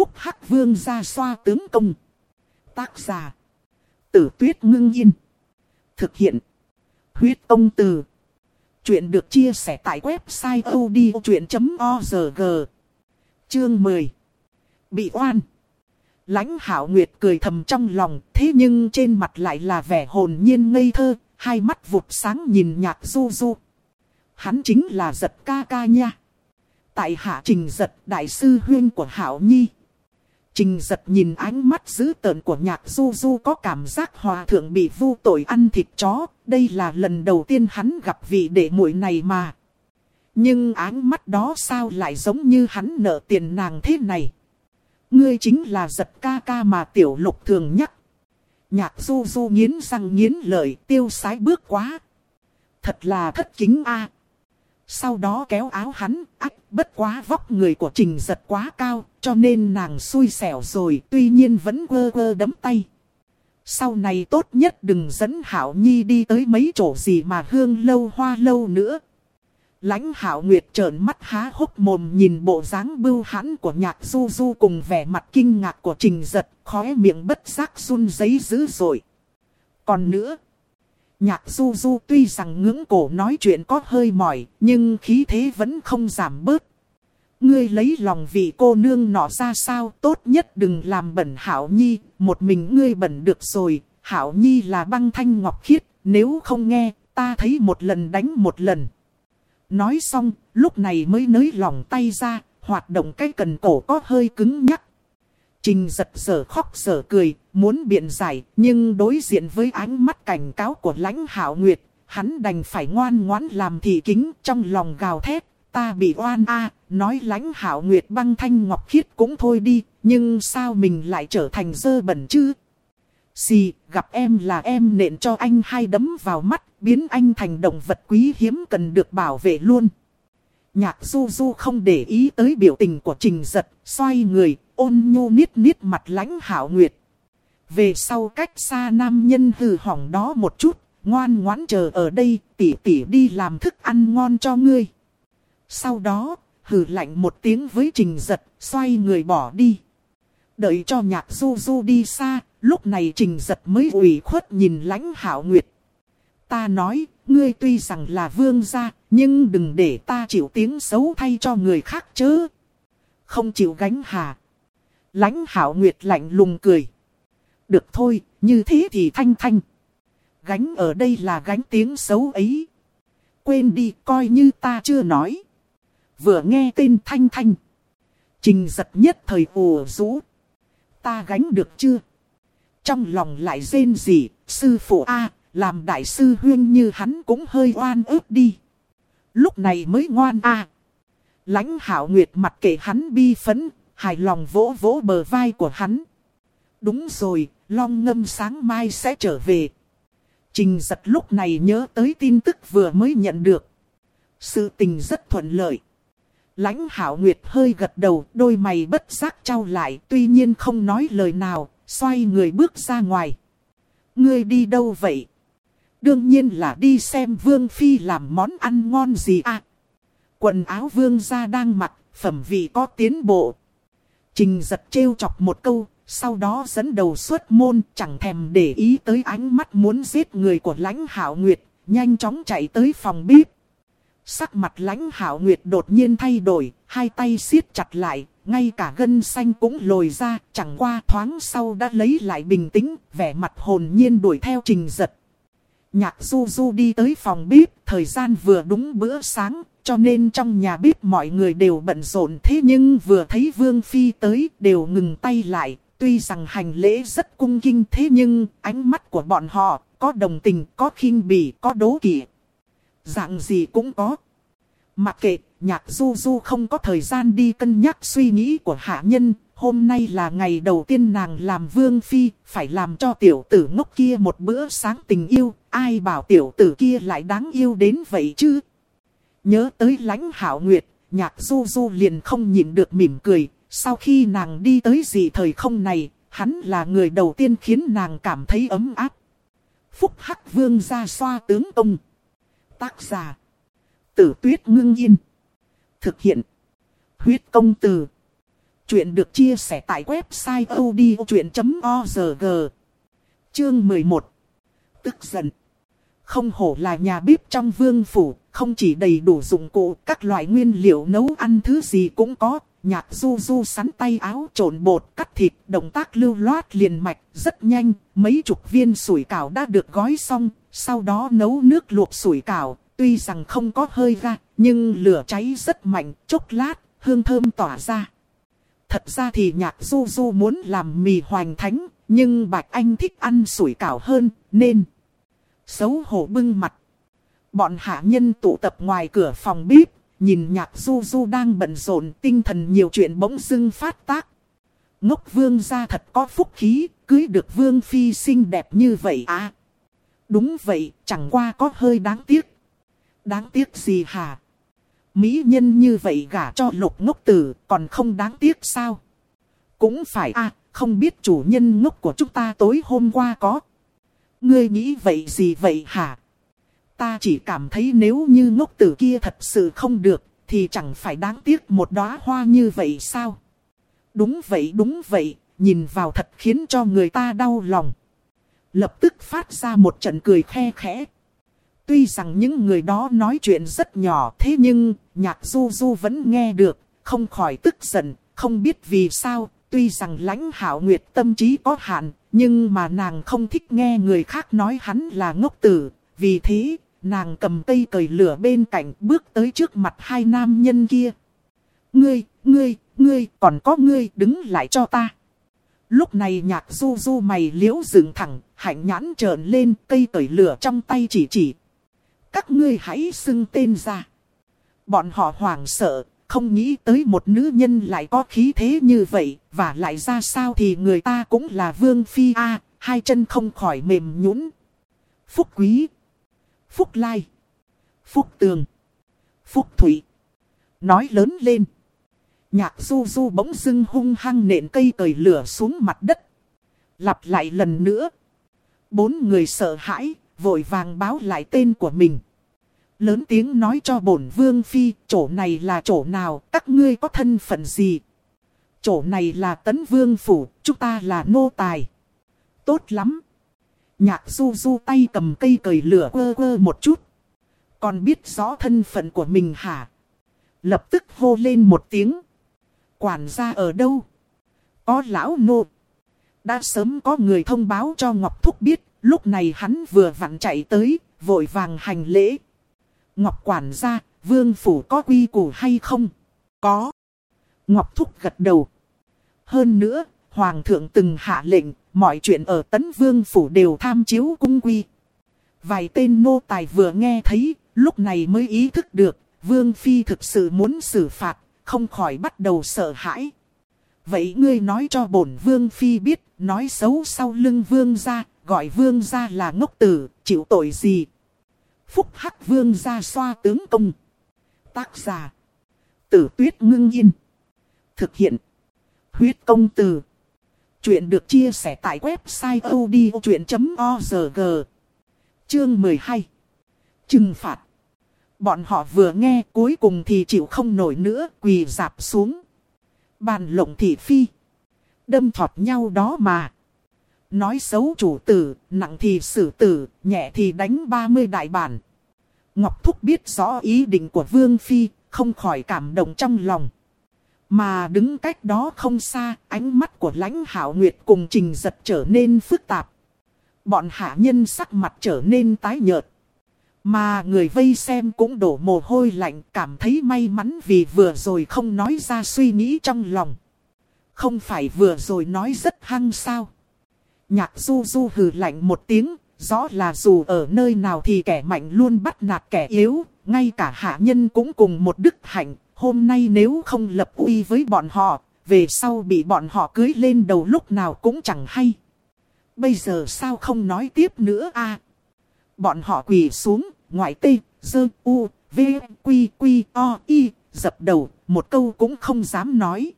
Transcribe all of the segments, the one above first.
Phúc Hắc Vương ra xoa tướng công. Tác giả. Tử tuyết ngưng yên. Thực hiện. Huyết ông từ. Chuyện được chia sẻ tại website odchuyện.org. Chương 10. Bị oan. Lãnh hảo nguyệt cười thầm trong lòng, thế nhưng trên mặt lại là vẻ hồn nhiên ngây thơ, hai mắt vụt sáng nhìn nhạc du du. Hắn chính là giật ca ca nha. Tại hạ trình giật đại sư huyên của Hảo Nhi. Trình giật nhìn ánh mắt dữ tợn của nhạc du du có cảm giác hòa thượng bị vu tội ăn thịt chó. Đây là lần đầu tiên hắn gặp vị đệ muội này mà. Nhưng ánh mắt đó sao lại giống như hắn nợ tiền nàng thế này. Ngươi chính là giật ca ca mà tiểu lục thường nhắc. Nhạc du du nghiến răng nghiến lợi tiêu sái bước quá. Thật là thất kính a sau đó kéo áo hắn, ách bất quá vóc người của trình giật quá cao, cho nên nàng xui xẻo rồi, tuy nhiên vẫn quơ quơ đấm tay. Sau này tốt nhất đừng dẫn Hảo Nhi đi tới mấy chỗ gì mà hương lâu hoa lâu nữa. Lãnh Hảo Nguyệt trợn mắt há hốc mồm nhìn bộ dáng bưu hãn của nhạc du du cùng vẻ mặt kinh ngạc của trình giật, khóe miệng bất giác run giấy dữ rồi. Còn nữa... Nhạc du du tuy rằng ngưỡng cổ nói chuyện có hơi mỏi, nhưng khí thế vẫn không giảm bớt. Ngươi lấy lòng vị cô nương nọ ra sao, tốt nhất đừng làm bẩn Hảo Nhi, một mình ngươi bẩn được rồi, Hảo Nhi là băng thanh ngọc khiết, nếu không nghe, ta thấy một lần đánh một lần. Nói xong, lúc này mới nới lòng tay ra, hoạt động cái cần cổ có hơi cứng nhắc. Trình giật giờ khóc giờ cười, muốn biện giải, nhưng đối diện với ánh mắt cảnh cáo của lãnh hảo nguyệt, hắn đành phải ngoan ngoãn làm thị kính trong lòng gào thét. Ta bị oan a nói lãnh hảo nguyệt băng thanh ngọc khiết cũng thôi đi, nhưng sao mình lại trở thành dơ bẩn chứ? Xì, gặp em là em nện cho anh hai đấm vào mắt, biến anh thành động vật quý hiếm cần được bảo vệ luôn. Nhạc du du không để ý tới biểu tình của trình giật, xoay người, ôn nhu niết niết mặt lãnh hảo nguyệt. Về sau cách xa nam nhân hư hỏng đó một chút, ngoan ngoãn chờ ở đây, tỉ tỉ đi làm thức ăn ngon cho ngươi. Sau đó, hừ lạnh một tiếng với trình giật, xoay người bỏ đi. Đợi cho nhạc du du đi xa, lúc này trình giật mới ủy khuất nhìn lãnh hảo nguyệt. Ta nói, ngươi tuy rằng là vương gia, nhưng đừng để ta chịu tiếng xấu thay cho người khác chứ. Không chịu gánh hà. Lãnh hảo nguyệt lạnh lùng cười. Được thôi, như thế thì thanh thanh. Gánh ở đây là gánh tiếng xấu ấy. Quên đi, coi như ta chưa nói. Vừa nghe tên thanh thanh. Trình giật nhất thời ồ rũ. Ta gánh được chưa? Trong lòng lại rên gì, sư phụ A, làm đại sư huyên như hắn cũng hơi oan ức đi. Lúc này mới ngoan A. Lãnh hảo nguyệt mặt kệ hắn bi phấn, hài lòng vỗ vỗ bờ vai của hắn. Đúng rồi, long ngâm sáng mai sẽ trở về. Trình giật lúc này nhớ tới tin tức vừa mới nhận được. Sự tình rất thuận lợi. Lãnh hảo nguyệt hơi gật đầu, đôi mày bất giác trao lại, tuy nhiên không nói lời nào, xoay người bước ra ngoài. Ngươi đi đâu vậy? Đương nhiên là đi xem Vương Phi làm món ăn ngon gì à. Quần áo Vương gia đang mặc, phẩm vị có tiến bộ. Trình giật trêu chọc một câu, sau đó dẫn đầu xuất môn chẳng thèm để ý tới ánh mắt muốn giết người của lãnh hảo nguyệt, nhanh chóng chạy tới phòng bếp. Sắc mặt lãnh hảo nguyệt đột nhiên thay đổi, hai tay siết chặt lại, ngay cả gân xanh cũng lồi ra, chẳng qua thoáng sau đã lấy lại bình tĩnh, vẻ mặt hồn nhiên đuổi theo trình giật. Nhạc du du đi tới phòng bếp, thời gian vừa đúng bữa sáng, cho nên trong nhà bếp mọi người đều bận rộn thế nhưng vừa thấy Vương Phi tới đều ngừng tay lại. Tuy rằng hành lễ rất cung kinh thế nhưng ánh mắt của bọn họ có đồng tình, có khinh bỉ, có đố kỵ. Dạng gì cũng có. Mặc kệ, nhạc du du không có thời gian đi cân nhắc suy nghĩ của hạ nhân. Hôm nay là ngày đầu tiên nàng làm vương phi, phải làm cho tiểu tử ngốc kia một bữa sáng tình yêu. Ai bảo tiểu tử kia lại đáng yêu đến vậy chứ? Nhớ tới lãnh hảo nguyệt, nhạc du du liền không nhịn được mỉm cười. Sau khi nàng đi tới gì thời không này, hắn là người đầu tiên khiến nàng cảm thấy ấm áp. Phúc Hắc Vương ra xoa tướng ông. Tác giả. Tử tuyết ngưng yên. Thực hiện. Huyết công từ. Chuyện được chia sẻ tại website odchuyện.org Chương 11 Tức giận không hổ là nhà bếp trong vương phủ, không chỉ đầy đủ dụng cụ, các loại nguyên liệu nấu ăn thứ gì cũng có. Nhạc du du sắn tay áo trộn bột, cắt thịt, động tác lưu loát liền mạch, rất nhanh. Mấy chục viên sủi cảo đã được gói xong, sau đó nấu nước luộc sủi cảo. Tuy rằng không có hơi ra, nhưng lửa cháy rất mạnh, chốc lát, hương thơm tỏa ra. Thật ra thì nhạc du du muốn làm mì hoành thánh, nhưng Bạch Anh thích ăn sủi cảo hơn, nên xấu hổ bưng mặt. Bọn hạ nhân tụ tập ngoài cửa phòng bếp, nhìn nhạc du du đang bận rộn tinh thần nhiều chuyện bỗng dưng phát tác. Ngốc vương gia thật có phúc khí, cưới được vương phi xinh đẹp như vậy à. Đúng vậy, chẳng qua có hơi đáng tiếc. Đáng tiếc gì hả? Mỹ nhân như vậy gả cho lục ngốc tử còn không đáng tiếc sao? Cũng phải à, không biết chủ nhân ngốc của chúng ta tối hôm qua có. Ngươi nghĩ vậy gì vậy hả? Ta chỉ cảm thấy nếu như ngốc tử kia thật sự không được, thì chẳng phải đáng tiếc một đóa hoa như vậy sao? Đúng vậy đúng vậy, nhìn vào thật khiến cho người ta đau lòng. Lập tức phát ra một trận cười khe khẽ. Tuy rằng những người đó nói chuyện rất nhỏ thế nhưng nhạc du du vẫn nghe được, không khỏi tức giận, không biết vì sao. Tuy rằng lãnh hảo nguyệt tâm trí có hạn, nhưng mà nàng không thích nghe người khác nói hắn là ngốc tử. Vì thế, nàng cầm cây cởi lửa bên cạnh bước tới trước mặt hai nam nhân kia. Ngươi, ngươi, ngươi, còn có ngươi đứng lại cho ta. Lúc này nhạc du du mày liễu dựng thẳng, hạnh nhãn trợn lên cây cởi lửa trong tay chỉ chỉ các ngươi hãy xưng tên ra. Bọn họ hoảng sợ, không nghĩ tới một nữ nhân lại có khí thế như vậy, và lại ra sao thì người ta cũng là vương phi a hai chân không khỏi mềm nhũn. Phúc quý, phúc lai, phúc tường, phúc thủy. Nói lớn lên. Nhạc du du bỗng dưng hung hăng nện cây cởi lửa xuống mặt đất. Lặp lại lần nữa. Bốn người sợ hãi, vội vàng báo lại tên của mình. Lớn tiếng nói cho bổn vương phi, chỗ này là chỗ nào, các ngươi có thân phận gì? Chỗ này là tấn vương phủ, chúng ta là nô tài. Tốt lắm. Nhạc du du tay cầm cây cởi lửa quơ quơ một chút. Còn biết rõ thân phận của mình hả? Lập tức hô lên một tiếng. Quản gia ở đâu? Có lão nô. Đã sớm có người thông báo cho Ngọc Thúc biết, lúc này hắn vừa vặn chạy tới, vội vàng hành lễ. Ngọc quản gia, vương phủ có quy củ hay không? Có. Ngọc thúc gật đầu. Hơn nữa, hoàng thượng từng hạ lệnh, mọi chuyện ở tấn vương phủ đều tham chiếu cung quy. Vài tên nô tài vừa nghe thấy, lúc này mới ý thức được, vương phi thực sự muốn xử phạt, không khỏi bắt đầu sợ hãi. Vậy ngươi nói cho bổn vương phi biết, nói xấu sau lưng vương gia, gọi vương gia là ngốc tử, chịu tội gì? Phúc Hắc Vương ra xoa tướng công. Tác giả. Tử tuyết ngưng yên. Thực hiện. Huyết công từ. Chuyện được chia sẻ tại website odchuyện.org. Chương 12. Trừng phạt. Bọn họ vừa nghe, cuối cùng thì chịu không nổi nữa, quỳ dạp xuống. Bàn lộng thị phi. Đâm thọt nhau đó mà. Nói xấu chủ tử, nặng thì xử tử, nhẹ thì đánh 30 đại bản. Ngọc Thúc biết rõ ý định của Vương Phi, không khỏi cảm động trong lòng. Mà đứng cách đó không xa, ánh mắt của lãnh hảo nguyệt cùng trình giật trở nên phức tạp. Bọn hạ nhân sắc mặt trở nên tái nhợt. Mà người vây xem cũng đổ mồ hôi lạnh cảm thấy may mắn vì vừa rồi không nói ra suy nghĩ trong lòng. Không phải vừa rồi nói rất hăng sao. Nhạc du du hừ lạnh một tiếng, rõ là dù ở nơi nào thì kẻ mạnh luôn bắt nạt kẻ yếu, ngay cả hạ nhân cũng cùng một đức hạnh. Hôm nay nếu không lập uy với bọn họ, về sau bị bọn họ cưới lên đầu lúc nào cũng chẳng hay. Bây giờ sao không nói tiếp nữa a Bọn họ quỳ xuống, ngoại tê, dơ, u, v, quy, quy, o, y, dập đầu, một câu cũng không dám nói.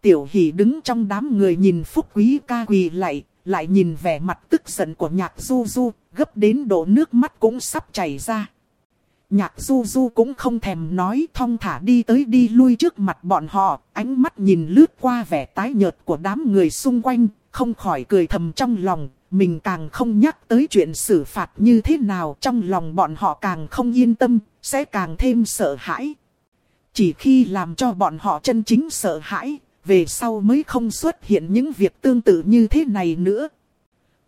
Tiểu hỷ đứng trong đám người nhìn phúc quý ca quỳ lại, lại nhìn vẻ mặt tức giận của nhạc du du, gấp đến độ nước mắt cũng sắp chảy ra. Nhạc du du cũng không thèm nói thong thả đi tới đi lui trước mặt bọn họ, ánh mắt nhìn lướt qua vẻ tái nhợt của đám người xung quanh, không khỏi cười thầm trong lòng, mình càng không nhắc tới chuyện xử phạt như thế nào trong lòng bọn họ càng không yên tâm, sẽ càng thêm sợ hãi. Chỉ khi làm cho bọn họ chân chính sợ hãi, về sau mới không xuất hiện những việc tương tự như thế này nữa.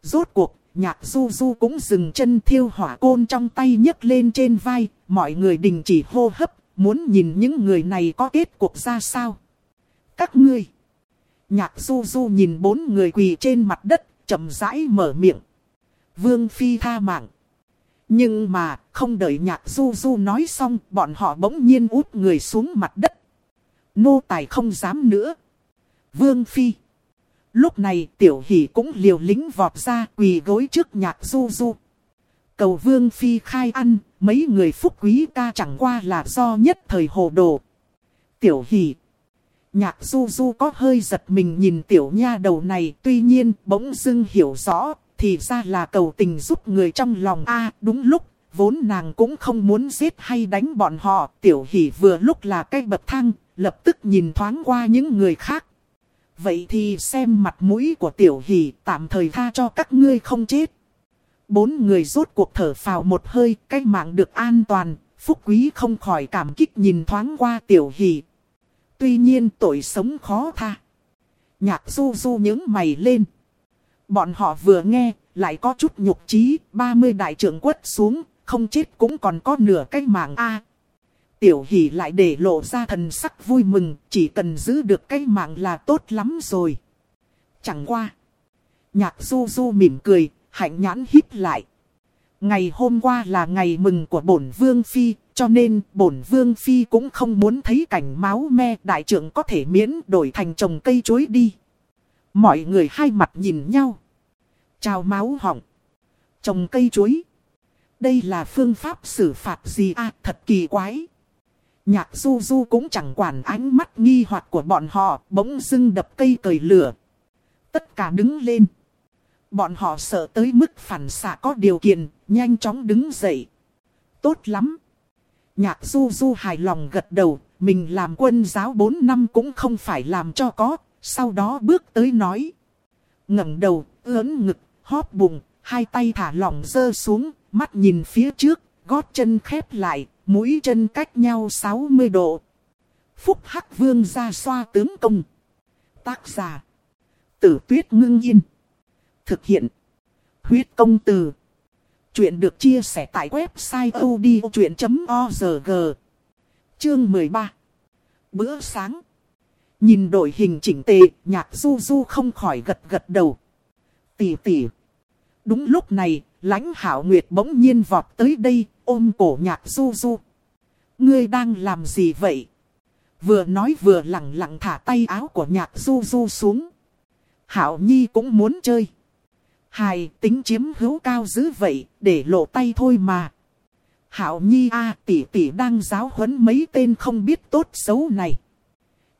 Rốt cuộc, nhạc du du cũng dừng chân thiêu hỏa côn trong tay nhấc lên trên vai, mọi người đình chỉ hô hấp, muốn nhìn những người này có kết cuộc ra sao. Các ngươi, nhạc du du nhìn bốn người quỳ trên mặt đất, chậm rãi mở miệng. Vương Phi tha mạng. Nhưng mà, không đợi nhạc du du nói xong, bọn họ bỗng nhiên úp người xuống mặt đất. Nô tài không dám nữa. Vương Phi. Lúc này tiểu hỷ cũng liều lính vọt ra quỳ gối trước nhạc du du. Cầu Vương Phi khai ăn, mấy người phúc quý ca chẳng qua là do nhất thời hồ đồ. Tiểu hỷ. Nhạc du du có hơi giật mình nhìn tiểu nha đầu này, tuy nhiên bỗng dưng hiểu rõ, thì ra là cầu tình giúp người trong lòng a đúng lúc, vốn nàng cũng không muốn giết hay đánh bọn họ, tiểu hỷ vừa lúc là cái bậc thang, lập tức nhìn thoáng qua những người khác. Vậy thì xem mặt mũi của tiểu hỷ tạm thời tha cho các ngươi không chết. Bốn người rốt cuộc thở phào một hơi, cái mạng được an toàn, phúc quý không khỏi cảm kích nhìn thoáng qua tiểu hỷ. Tuy nhiên tội sống khó tha. Nhạc du du những mày lên. Bọn họ vừa nghe, lại có chút nhục trí, 30 đại trưởng quất xuống, không chết cũng còn có nửa cái mạng A. Tiểu hỷ lại để lộ ra thần sắc vui mừng, chỉ cần giữ được cái mạng là tốt lắm rồi. Chẳng qua. Nhạc du du mỉm cười, hạnh nhãn híp lại. Ngày hôm qua là ngày mừng của bổn vương phi, cho nên bổn vương phi cũng không muốn thấy cảnh máu me đại trưởng có thể miễn đổi thành trồng cây chuối đi. Mọi người hai mặt nhìn nhau. Chào máu họng. Trồng cây chuối. Đây là phương pháp xử phạt gì à thật kỳ quái. Nhạc du du cũng chẳng quản ánh mắt nghi hoặc của bọn họ bỗng dưng đập cây cởi lửa. Tất cả đứng lên. Bọn họ sợ tới mức phản xạ có điều kiện, nhanh chóng đứng dậy. Tốt lắm. Nhạc du du hài lòng gật đầu, mình làm quân giáo 4 năm cũng không phải làm cho có, sau đó bước tới nói. ngẩng đầu, ớn ngực, hóp bụng, hai tay thả lỏng dơ xuống, mắt nhìn phía trước, gót chân khép lại, mũi chân cách nhau 60 độ. Phúc Hắc Vương ra xoa tướng công. Tác giả. Tử tuyết ngưng yên. Thực hiện. Huyết công từ. Chuyện được chia sẻ tại website odchuyện.org. Chương 13. Bữa sáng. Nhìn đội hình chỉnh tề, nhạc du du không khỏi gật gật đầu. Tỷ tỷ. Đúng lúc này, lãnh hảo nguyệt bỗng nhiên vọt tới đây, ôm cổ nhạc du du. Ngươi đang làm gì vậy? Vừa nói vừa lặng lặng thả tay áo của nhạc du du xuống. Hảo Nhi cũng muốn chơi. Hài tính chiếm hữu cao dữ vậy, để lộ tay thôi mà. Hảo Nhi a tỷ tỷ đang giáo huấn mấy tên không biết tốt xấu này.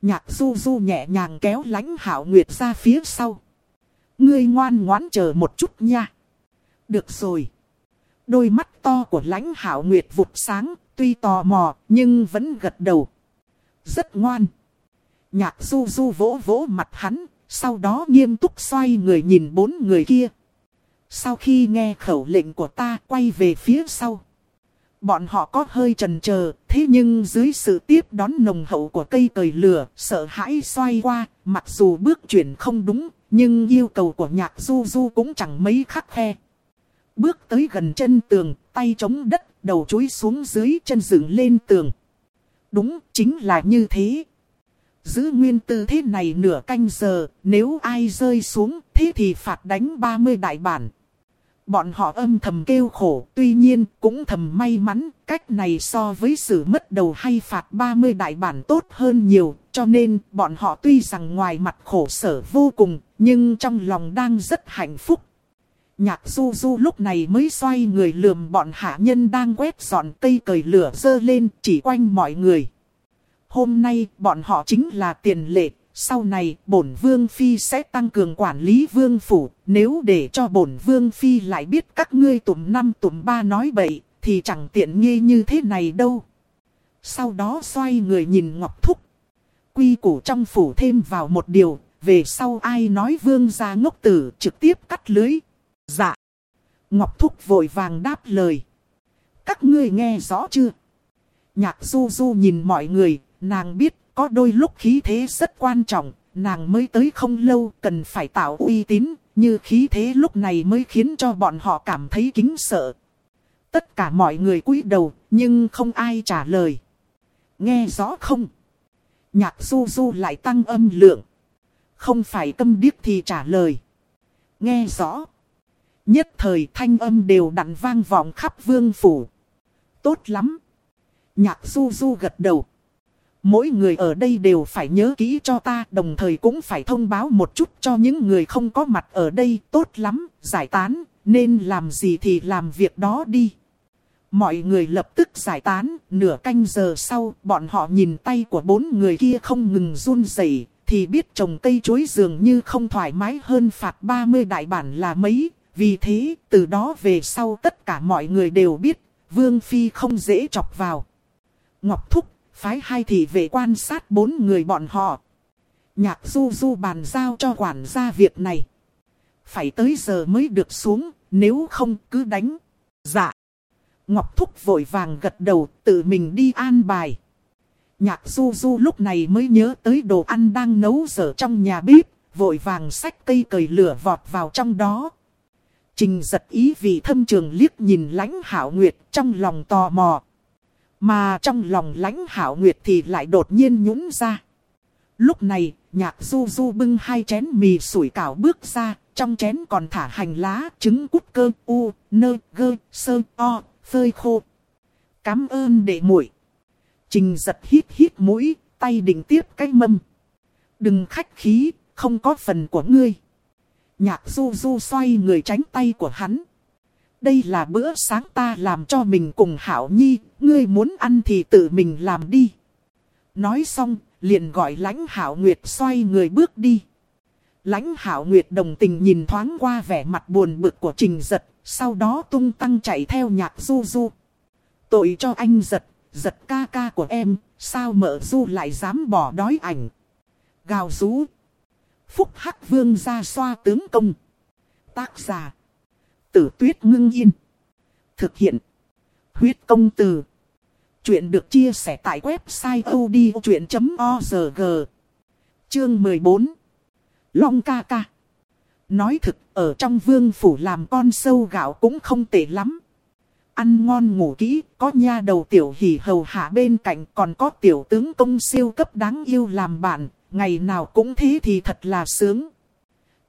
Nhạc du du nhẹ nhàng kéo lánh Hảo Nguyệt ra phía sau. Ngươi ngoan ngoãn chờ một chút nha. Được rồi. Đôi mắt to của lãnh hảo nguyệt vụt sáng, tuy tò mò, nhưng vẫn gật đầu. Rất ngoan. Nhạc du du vỗ vỗ mặt hắn, sau đó nghiêm túc xoay người nhìn bốn người kia. Sau khi nghe khẩu lệnh của ta quay về phía sau. Bọn họ có hơi trần chờ thế nhưng dưới sự tiếp đón nồng hậu của cây cời lửa, sợ hãi xoay qua, mặc dù bước chuyển không đúng, nhưng yêu cầu của nhạc du du cũng chẳng mấy khắc khe. Bước tới gần chân tường, tay chống đất, đầu chuối xuống dưới chân dựng lên tường. Đúng, chính là như thế. Giữ nguyên tư thế này nửa canh giờ, nếu ai rơi xuống, thế thì phạt đánh 30 đại bản. Bọn họ âm thầm kêu khổ, tuy nhiên cũng thầm may mắn, cách này so với sự mất đầu hay phạt 30 đại bản tốt hơn nhiều, cho nên bọn họ tuy rằng ngoài mặt khổ sở vô cùng, nhưng trong lòng đang rất hạnh phúc. Nhạc du du lúc này mới xoay người lườm bọn hạ nhân đang quét dọn cây cởi lửa dơ lên chỉ quanh mọi người. Hôm nay bọn họ chính là tiền lệ, sau này bổn vương phi sẽ tăng cường quản lý vương phủ. Nếu để cho bổn vương phi lại biết các ngươi tùm năm tùm ba nói bậy, thì chẳng tiện nghi như thế này đâu. Sau đó xoay người nhìn Ngọc Thúc. Quy củ trong phủ thêm vào một điều, về sau ai nói vương gia ngốc tử trực tiếp cắt lưới. Dạ. Ngọc Thúc vội vàng đáp lời. Các ngươi nghe rõ chưa? Nhạc du du nhìn mọi người, nàng biết có đôi lúc khí thế rất quan trọng, nàng mới tới không lâu cần phải tạo uy tín, như khí thế lúc này mới khiến cho bọn họ cảm thấy kính sợ. Tất cả mọi người cúi đầu, nhưng không ai trả lời. Nghe rõ không? Nhạc du du lại tăng âm lượng. Không phải câm điếc thì trả lời. Nghe rõ. Nhất thời thanh âm đều đặn vang vọng khắp vương phủ. Tốt lắm. Nhạc du du gật đầu. Mỗi người ở đây đều phải nhớ kỹ cho ta, đồng thời cũng phải thông báo một chút cho những người không có mặt ở đây. Tốt lắm, giải tán, nên làm gì thì làm việc đó đi. Mọi người lập tức giải tán, nửa canh giờ sau, bọn họ nhìn tay của bốn người kia không ngừng run rẩy thì biết trồng cây chuối dường như không thoải mái hơn phạt 30 đại bản là mấy. Vì thế, từ đó về sau tất cả mọi người đều biết, Vương Phi không dễ chọc vào. Ngọc Thúc, phái hai thị vệ quan sát bốn người bọn họ. Nhạc du du bàn giao cho quản gia việc này. Phải tới giờ mới được xuống, nếu không cứ đánh. Dạ. Ngọc Thúc vội vàng gật đầu, tự mình đi an bài. Nhạc du du lúc này mới nhớ tới đồ ăn đang nấu dở trong nhà bếp, vội vàng xách cây cầy lửa vọt vào trong đó. Trình giật ý vì thâm trường liếc nhìn lãnh hảo nguyệt trong lòng tò mò. Mà trong lòng lãnh hảo nguyệt thì lại đột nhiên nhũng ra. Lúc này, nhạc du du bưng hai chén mì sủi cảo bước ra, trong chén còn thả hành lá, trứng cút cơ, u, nơ, gơ, sơ, o, phơi khô. Cám ơn đệ muội. Trình giật hít hít mũi, tay định tiếp cái mâm. Đừng khách khí, không có phần của ngươi. Nhạc du du xoay người tránh tay của hắn. Đây là bữa sáng ta làm cho mình cùng Hảo Nhi, ngươi muốn ăn thì tự mình làm đi. Nói xong, liền gọi lãnh Hảo Nguyệt xoay người bước đi. Lãnh Hảo Nguyệt đồng tình nhìn thoáng qua vẻ mặt buồn bực của Trình Giật, sau đó tung tăng chạy theo nhạc du du. Tội cho anh Giật, Giật ca ca của em, sao mợ du lại dám bỏ đói ảnh. Gào rú. Phúc Hắc Vương ra xoa tướng công. Tác giả. Tử tuyết ngưng yên. Thực hiện. Huyết công từ. Chuyện được chia sẻ tại website odchuyện.org. Chương 14. Long ca ca. Nói thực, ở trong vương phủ làm con sâu gạo cũng không tệ lắm. Ăn ngon ngủ kỹ, có nha đầu tiểu hỉ hầu hạ bên cạnh còn có tiểu tướng công siêu cấp đáng yêu làm bạn, ngày nào cũng thế thì thật là sướng.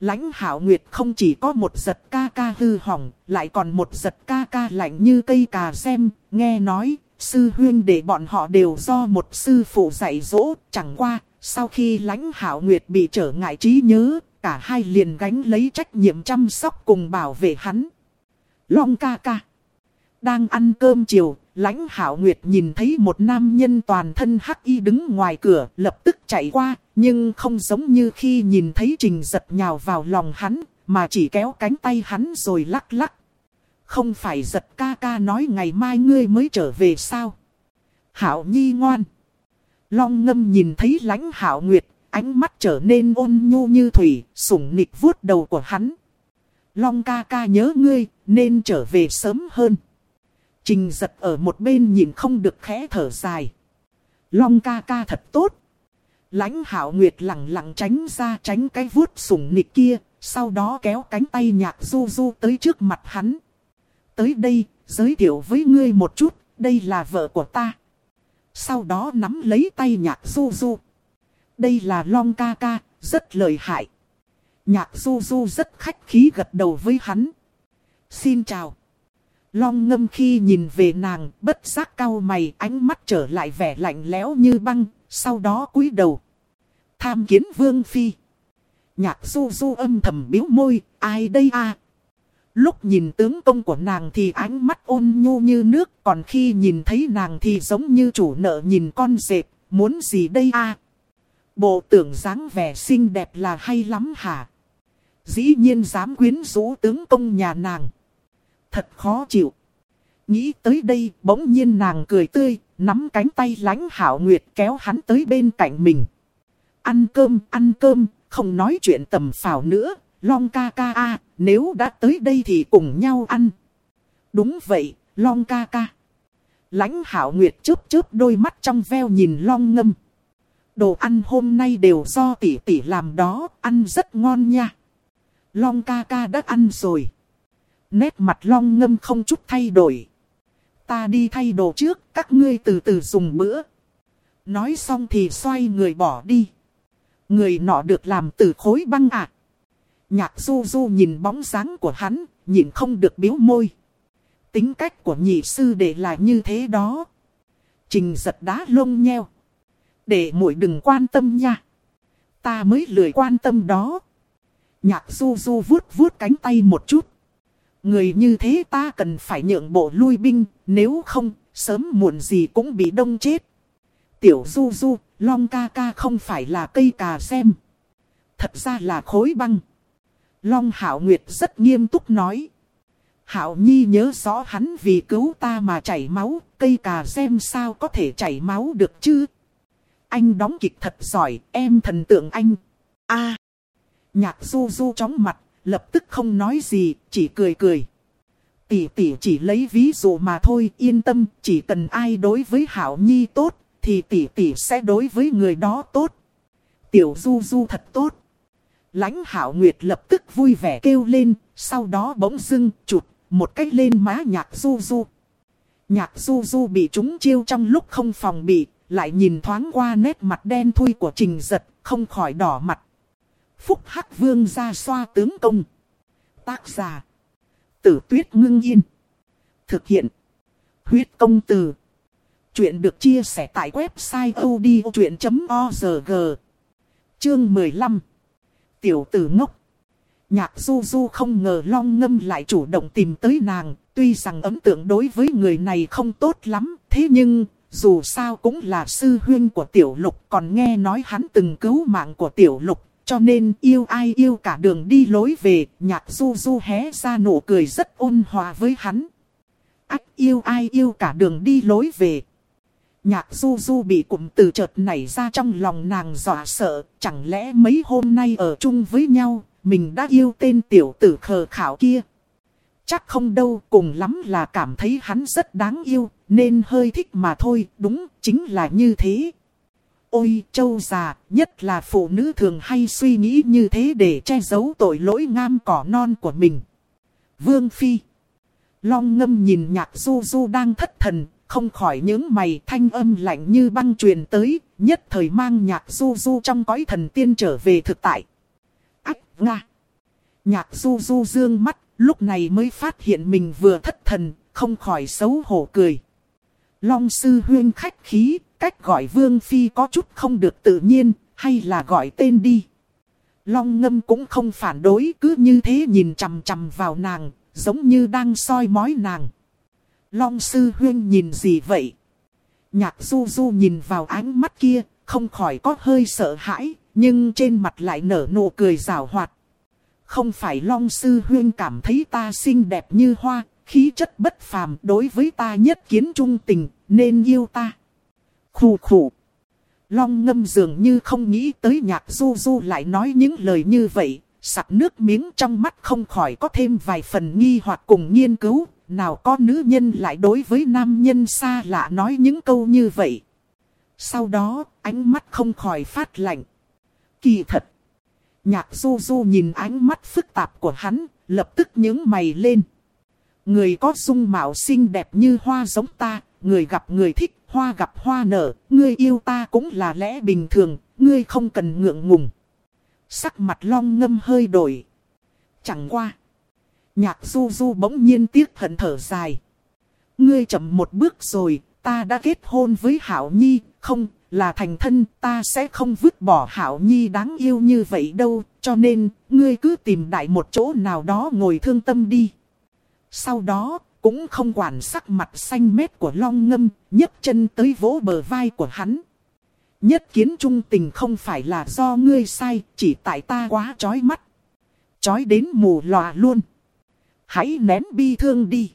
Lãnh hảo nguyệt không chỉ có một giật ca ca hư hỏng, lại còn một giật ca ca lạnh như cây cà xem, nghe nói, sư huyên để bọn họ đều do một sư phụ dạy dỗ, chẳng qua, sau khi lãnh hảo nguyệt bị trở ngại trí nhớ, cả hai liền gánh lấy trách nhiệm chăm sóc cùng bảo vệ hắn. Long ca ca. Đang ăn cơm chiều, lãnh hảo nguyệt nhìn thấy một nam nhân toàn thân hắc y đứng ngoài cửa, lập tức chạy qua, nhưng không giống như khi nhìn thấy trình giật nhào vào lòng hắn, mà chỉ kéo cánh tay hắn rồi lắc lắc. Không phải giật ca ca nói ngày mai ngươi mới trở về sao? Hảo nhi ngoan. Long ngâm nhìn thấy lãnh hảo nguyệt, ánh mắt trở nên ôn nhu như thủy, sủng nịch vuốt đầu của hắn. Long ca ca nhớ ngươi, nên trở về sớm hơn. Trình giật ở một bên nhìn không được khẽ thở dài. Long ca ca thật tốt. Lãnh hảo nguyệt lặng lặng tránh ra tránh cái vuốt sủng nịch kia, sau đó kéo cánh tay nhạc du du tới trước mặt hắn. Tới đây, giới thiệu với ngươi một chút, đây là vợ của ta. Sau đó nắm lấy tay nhạc du du. Đây là Long ca ca, rất lợi hại. Nhạc du du rất khách khí gật đầu với hắn. Xin chào. Long ngâm khi nhìn về nàng, bất giác cau mày, ánh mắt trở lại vẻ lạnh lẽo như băng, sau đó cúi đầu. Tham kiến vương phi. Nhạc du du âm thầm biếu môi, ai đây a? Lúc nhìn tướng công của nàng thì ánh mắt ôn nhu như nước, còn khi nhìn thấy nàng thì giống như chủ nợ nhìn con dẹp, muốn gì đây a? Bộ tưởng dáng vẻ xinh đẹp là hay lắm hả? Dĩ nhiên dám quyến rũ tướng công nhà nàng. Thật khó chịu. Nghĩ tới đây, bỗng nhiên nàng cười tươi, nắm cánh tay lánh hảo nguyệt kéo hắn tới bên cạnh mình. Ăn cơm, ăn cơm, không nói chuyện tầm phào nữa, long ca ca a nếu đã tới đây thì cùng nhau ăn. Đúng vậy, long ca ca. Lãnh hảo nguyệt chớp chớp đôi mắt trong veo nhìn long ngâm. Đồ ăn hôm nay đều do tỷ tỷ làm đó, ăn rất ngon nha. Long ca ca đã ăn rồi. Nét mặt long ngâm không chút thay đổi. Ta đi thay đồ trước, các ngươi từ từ dùng bữa. Nói xong thì xoay người bỏ đi. Người nọ được làm từ khối băng ạ. À. Nhạc du du nhìn bóng dáng của hắn, nhìn không được biếu môi. Tính cách của nhị sư để là như thế đó. Trình giật đá lông nheo. Để muội đừng quan tâm nha. Ta mới lười quan tâm đó. Nhạc du du vuốt vuốt cánh tay một chút. Người như thế ta cần phải nhượng bộ lui binh, nếu không, sớm muộn gì cũng bị đông chết. Tiểu du du, long ca ca không phải là cây cà xem. Thật ra là khối băng. Long Hảo Nguyệt rất nghiêm túc nói. Hảo Nhi nhớ rõ hắn vì cứu ta mà chảy máu, cây cà xem sao có thể chảy máu được chứ? Anh đóng kịch thật giỏi, em thần tượng anh. a Nhạc du du chóng mặt, lập tức không nói gì, chỉ cười cười. Tỷ tỷ chỉ lấy ví dụ mà thôi, yên tâm, chỉ cần ai đối với Hảo Nhi tốt, thì tỷ tỷ sẽ đối với người đó tốt. Tiểu du du thật tốt. Lãnh Hảo Nguyệt lập tức vui vẻ kêu lên, sau đó bỗng dưng chụt một cách lên má nhạc du du. Nhạc du du bị trúng chiêu trong lúc không phòng bị, lại nhìn thoáng qua nét mặt đen thui của trình giật, không khỏi đỏ mặt. Phúc Hắc Vương ra xoa tướng công. Tác giả. Tử tuyết ngưng yên. Thực hiện. Huyết công từ. Chuyện được chia sẻ tại website odchuyện.org. Chương 15. Tiểu tử ngốc. Nhạc du du không ngờ long ngâm lại chủ động tìm tới nàng. Tuy rằng ấn tượng đối với người này không tốt lắm. Thế nhưng, dù sao cũng là sư huyên của tiểu lục. Còn nghe nói hắn từng cứu mạng của tiểu lục. Cho nên yêu ai yêu cả đường đi lối về, nhạc du du hé ra nụ cười rất ôn hòa với hắn. Ách yêu ai yêu cả đường đi lối về. Nhạc du du bị cụm từ chợt nảy ra trong lòng nàng dọa sợ, chẳng lẽ mấy hôm nay ở chung với nhau, mình đã yêu tên tiểu tử khờ khảo kia. Chắc không đâu, cùng lắm là cảm thấy hắn rất đáng yêu, nên hơi thích mà thôi, đúng, chính là như thế. Ôi châu già, nhất là phụ nữ thường hay suy nghĩ như thế để che giấu tội lỗi ngam cỏ non của mình. Vương Phi Long ngâm nhìn nhạc du du đang thất thần, không khỏi những mày thanh âm lạnh như băng truyền tới, nhất thời mang nhạc du du trong cõi thần tiên trở về thực tại. Ách, Nga! Nhạc du du dương mắt, lúc này mới phát hiện mình vừa thất thần, không khỏi xấu hổ cười. Long sư huyên khách khí, cách gọi vương phi có chút không được tự nhiên, hay là gọi tên đi. Long ngâm cũng không phản đối, cứ như thế nhìn chằm chằm vào nàng, giống như đang soi mói nàng. Long sư huyên nhìn gì vậy? Nhạc du du nhìn vào ánh mắt kia, không khỏi có hơi sợ hãi, nhưng trên mặt lại nở nụ cười rào hoạt. Không phải Long sư huyên cảm thấy ta xinh đẹp như hoa, khí chất bất phàm đối với ta nhất kiến trung tình, nên yêu ta khụ khụ, Long ngâm dường như không nghĩ tới nhạc du du lại nói những lời như vậy, sặc nước miếng trong mắt không khỏi có thêm vài phần nghi hoặc cùng nghiên cứu, nào có nữ nhân lại đối với nam nhân xa lạ nói những câu như vậy. Sau đó, ánh mắt không khỏi phát lạnh. Kỳ thật. Nhạc du du nhìn ánh mắt phức tạp của hắn, lập tức nhướng mày lên. Người có dung mạo xinh đẹp như hoa giống ta, người gặp người thích, hoa gặp hoa nở, ngươi yêu ta cũng là lẽ bình thường, ngươi không cần ngượng ngùng. Sắc mặt long ngâm hơi đổi. Chẳng qua. Nhạc du du bỗng nhiên tiếc hận thở dài. Ngươi chậm một bước rồi, ta đã kết hôn với Hảo Nhi, không, là thành thân, ta sẽ không vứt bỏ Hảo Nhi đáng yêu như vậy đâu, cho nên, ngươi cứ tìm đại một chỗ nào đó ngồi thương tâm đi. Sau đó, cũng không quản sắc mặt xanh mét của long ngâm, nhấc chân tới vỗ bờ vai của hắn. Nhất kiến trung tình không phải là do ngươi sai, chỉ tại ta quá chói mắt. Chói đến mù lòa luôn. Hãy nén bi thương đi.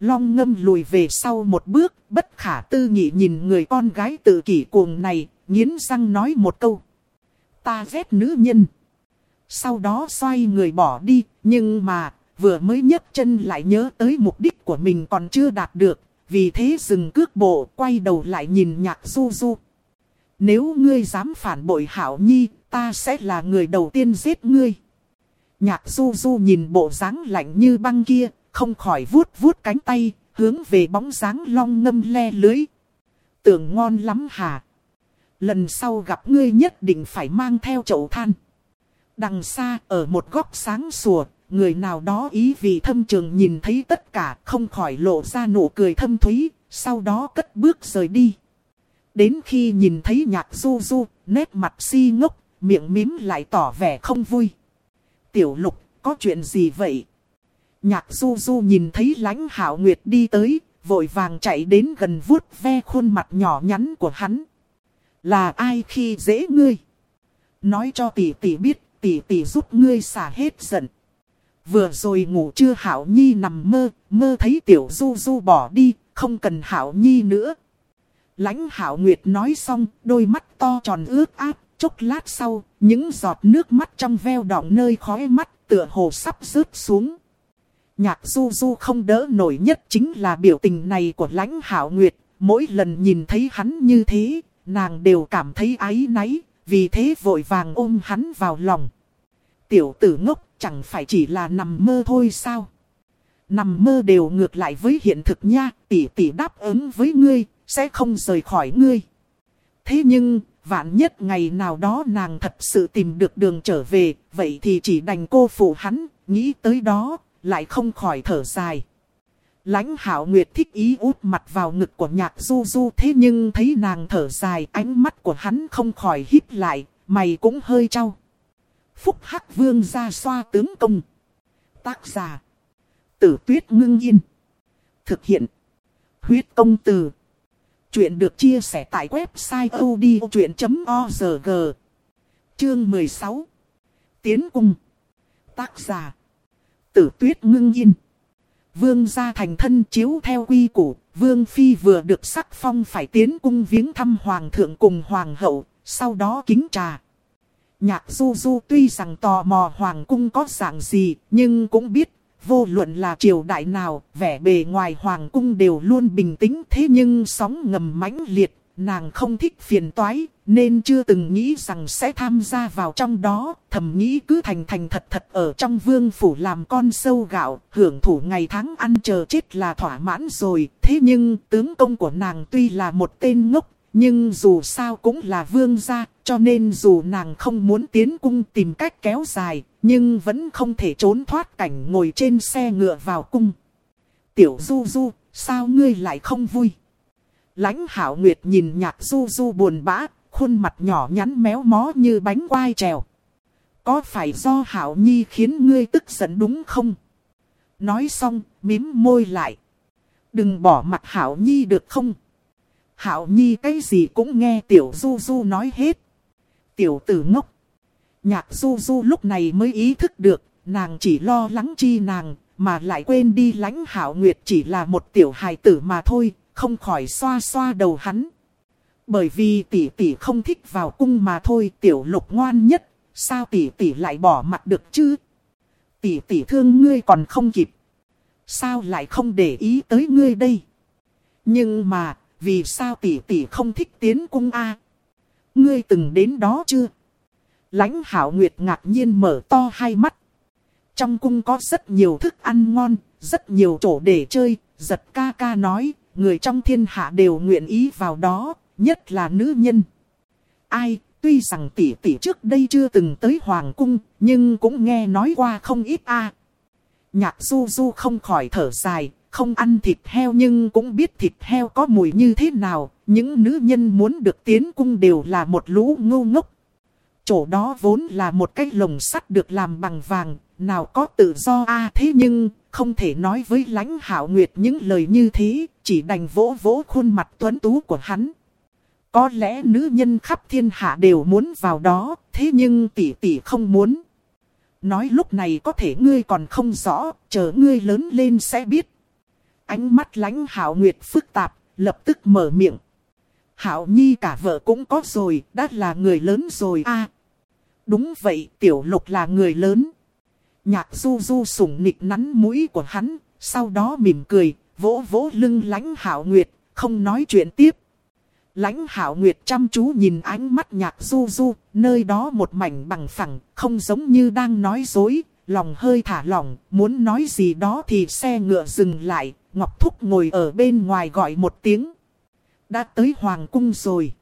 Long ngâm lùi về sau một bước, bất khả tư nghị nhìn người con gái tự kỷ cuồng này, nghiến răng nói một câu. Ta ghét nữ nhân. Sau đó xoay người bỏ đi, nhưng mà, vừa mới nhấc chân lại nhớ tới mục đích của mình còn chưa đạt được, vì thế dừng cước bộ, quay đầu lại nhìn nhạc du du. Nếu ngươi dám phản bội Hảo Nhi, ta sẽ là người đầu tiên giết ngươi. Nhạc du du nhìn bộ dáng lạnh như băng kia, không khỏi vuốt vuốt cánh tay, hướng về bóng dáng long ngâm le lưới. Tưởng ngon lắm hả? Lần sau gặp ngươi nhất định phải mang theo chậu than. Đằng xa, ở một góc sáng sủa, người nào đó ý vì thâm trường nhìn thấy tất cả không khỏi lộ ra nụ cười thâm thúy, sau đó cất bước rời đi. Đến khi nhìn thấy nhạc du du, nét mặt si ngốc, miệng mím lại tỏ vẻ không vui. Tiểu lục, có chuyện gì vậy? Nhạc du du nhìn thấy lãnh hảo nguyệt đi tới, vội vàng chạy đến gần vuốt ve khuôn mặt nhỏ nhắn của hắn. Là ai khi dễ ngươi? Nói cho tỷ tỷ biết, tỷ tỷ giúp ngươi xả hết giận. Vừa rồi ngủ chưa Hảo Nhi nằm mơ, mơ thấy tiểu du du bỏ đi, không cần Hảo Nhi nữa. Lãnh Hảo Nguyệt nói xong, đôi mắt to tròn ướt áp, chốc lát sau, những giọt nước mắt trong veo đọng nơi khóe mắt, tựa hồ sắp rớt xuống. Nhạc du du không đỡ nổi nhất chính là biểu tình này của lãnh Hảo Nguyệt, mỗi lần nhìn thấy hắn như thế, nàng đều cảm thấy áy náy, vì thế vội vàng ôm hắn vào lòng. Tiểu tử ngốc chẳng phải chỉ là nằm mơ thôi sao? Nằm mơ đều ngược lại với hiện thực nha, tỷ tỷ đáp ứng với ngươi, sẽ không rời khỏi ngươi. Thế nhưng, vạn nhất ngày nào đó nàng thật sự tìm được đường trở về, vậy thì chỉ đành cô phụ hắn, nghĩ tới đó, lại không khỏi thở dài. Lãnh hảo nguyệt thích ý út mặt vào ngực của nhạc du du thế nhưng thấy nàng thở dài ánh mắt của hắn không khỏi híp lại, mày cũng hơi trao. Phúc Hắc Vương ra xoa tướng công. Tác giả. Tử tuyết ngưng yên. Thực hiện. Huyết công từ. Chuyện được chia sẻ tại website odchuyện.org. Chương 16. Tiến cung. Tác giả. Tử tuyết ngưng yên. Vương gia thành thân chiếu theo quy củ, Vương Phi vừa được sắc phong phải tiến cung viếng thăm Hoàng thượng cùng Hoàng hậu, sau đó kính trà. Nhạc du du tuy rằng tò mò Hoàng cung có dạng gì, nhưng cũng biết, vô luận là triều đại nào, vẻ bề ngoài Hoàng cung đều luôn bình tĩnh thế nhưng sóng ngầm mãnh liệt, nàng không thích phiền toái, nên chưa từng nghĩ rằng sẽ tham gia vào trong đó, thầm nghĩ cứ thành thành thật thật ở trong vương phủ làm con sâu gạo, hưởng thủ ngày tháng ăn chờ chết là thỏa mãn rồi. Thế nhưng tướng công của nàng tuy là một tên ngốc, nhưng dù sao cũng là vương gia, cho nên dù nàng không muốn tiến cung tìm cách kéo dài, nhưng vẫn không thể trốn thoát cảnh ngồi trên xe ngựa vào cung. Tiểu du du, sao ngươi lại không vui? Lãnh hảo nguyệt nhìn nhạc du du buồn bã, khuôn mặt nhỏ nhắn méo mó như bánh quai trèo. Có phải do hảo nhi khiến ngươi tức giận đúng không? Nói xong, mím môi lại. Đừng bỏ mặt hảo nhi được không? Hảo nhi cái gì cũng nghe tiểu du du nói hết. Tiểu tử ngốc. Nhạc du du lúc này mới ý thức được, nàng chỉ lo lắng chi nàng, mà lại quên đi lãnh hảo nguyệt chỉ là một tiểu hài tử mà thôi, không khỏi xoa xoa đầu hắn. Bởi vì tỷ tỷ không thích vào cung mà thôi tiểu lục ngoan nhất, sao tỷ tỷ lại bỏ mặt được chứ? Tỷ tỷ thương ngươi còn không kịp. Sao lại không để ý tới ngươi đây? Nhưng mà, vì sao tỷ tỷ không thích tiến cung a? Ngươi từng đến đó chưa? Lãnh hảo nguyệt ngạc nhiên mở to hai mắt. Trong cung có rất nhiều thức ăn ngon, rất nhiều chỗ để chơi, giật ca ca nói, người trong thiên hạ đều nguyện ý vào đó, nhất là nữ nhân. Ai, tuy rằng tỷ tỷ trước đây chưa từng tới hoàng cung, nhưng cũng nghe nói qua không ít a. Nhạc du du không khỏi thở dài, không ăn thịt heo nhưng cũng biết thịt heo có mùi như thế nào, những nữ nhân muốn được tiến cung đều là một lũ ngu ngốc. Chỗ đó vốn là một cái lồng sắt được làm bằng vàng, nào có tự do a à thế nhưng, không thể nói với lãnh hảo nguyệt những lời như thế, chỉ đành vỗ vỗ khuôn mặt tuấn tú của hắn. Có lẽ nữ nhân khắp thiên hạ đều muốn vào đó, thế nhưng tỷ tỷ không muốn. Nói lúc này có thể ngươi còn không rõ, chờ ngươi lớn lên sẽ biết. Ánh mắt lãnh hảo nguyệt phức tạp, lập tức mở miệng. Hảo nhi cả vợ cũng có rồi, đã là người lớn rồi a Đúng vậy, tiểu lục là người lớn. Nhạc du du sủng nịch nắn mũi của hắn, sau đó mỉm cười, vỗ vỗ lưng lãnh hảo nguyệt, không nói chuyện tiếp. Lãnh hảo nguyệt chăm chú nhìn ánh mắt nhạc du du, nơi đó một mảnh bằng phẳng, không giống như đang nói dối, lòng hơi thả lỏng, muốn nói gì đó thì xe ngựa dừng lại, Ngọc Thúc ngồi ở bên ngoài gọi một tiếng. Đã tới Hoàng Cung rồi.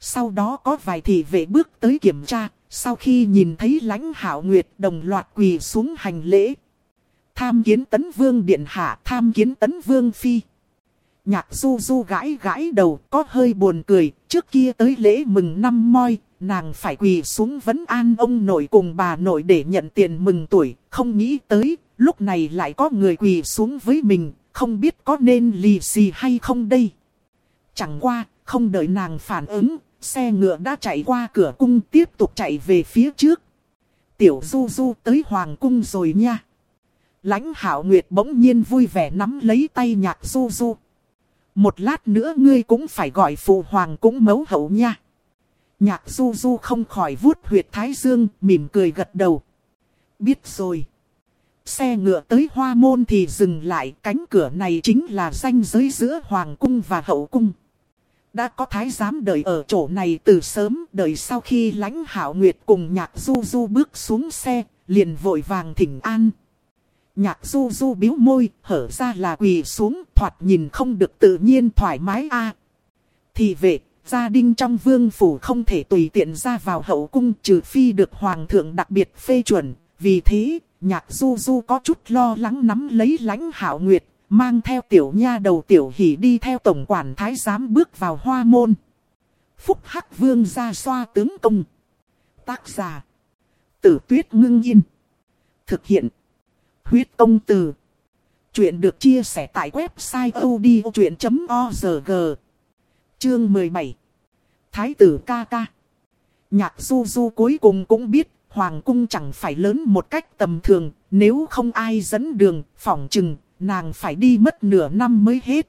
Sau đó có vài thị vệ bước tới kiểm tra, sau khi nhìn thấy lãnh hảo nguyệt đồng loạt quỳ xuống hành lễ. Tham kiến tấn vương điện hạ, tham kiến tấn vương phi. Nhạc du du gãi gãi đầu có hơi buồn cười, trước kia tới lễ mừng năm moi, nàng phải quỳ xuống vấn an ông nội cùng bà nội để nhận tiền mừng tuổi, không nghĩ tới, lúc này lại có người quỳ xuống với mình, không biết có nên lì xì hay không đây. Chẳng qua, không đợi nàng phản ứng, xe ngựa đã chạy qua cửa cung tiếp tục chạy về phía trước. Tiểu du du tới hoàng cung rồi nha. Lãnh hảo nguyệt bỗng nhiên vui vẻ nắm lấy tay nhạc du du. Một lát nữa ngươi cũng phải gọi phụ hoàng cũng mấu hậu nha. Nhạc du du không khỏi vuốt huyệt thái dương, mỉm cười gật đầu. Biết rồi. Xe ngựa tới hoa môn thì dừng lại, cánh cửa này chính là ranh giới giữa hoàng cung và hậu cung. Đã có thái giám đợi ở chỗ này từ sớm, đợi sau khi lãnh hảo nguyệt cùng nhạc du du bước xuống xe, liền vội vàng thỉnh an. Nhạc du du biếu môi, hở ra là quỳ xuống, thoạt nhìn không được tự nhiên thoải mái a Thì vệ, gia đình trong vương phủ không thể tùy tiện ra vào hậu cung trừ phi được hoàng thượng đặc biệt phê chuẩn. Vì thế, nhạc du du có chút lo lắng nắm lấy lãnh hảo nguyệt, mang theo tiểu nha đầu tiểu hỷ đi theo tổng quản thái giám bước vào hoa môn. Phúc Hắc Vương ra xoa tướng công. Tác giả. Tử tuyết ngưng yên. Thực hiện. Huyết công từ. Chuyện được chia sẻ tại website odchuyện.org. Chương 17. Thái tử ca ca. Nhạc du du cuối cùng cũng biết Hoàng cung chẳng phải lớn một cách tầm thường, nếu không ai dẫn đường, phỏng chừng, nàng phải đi mất nửa năm mới hết.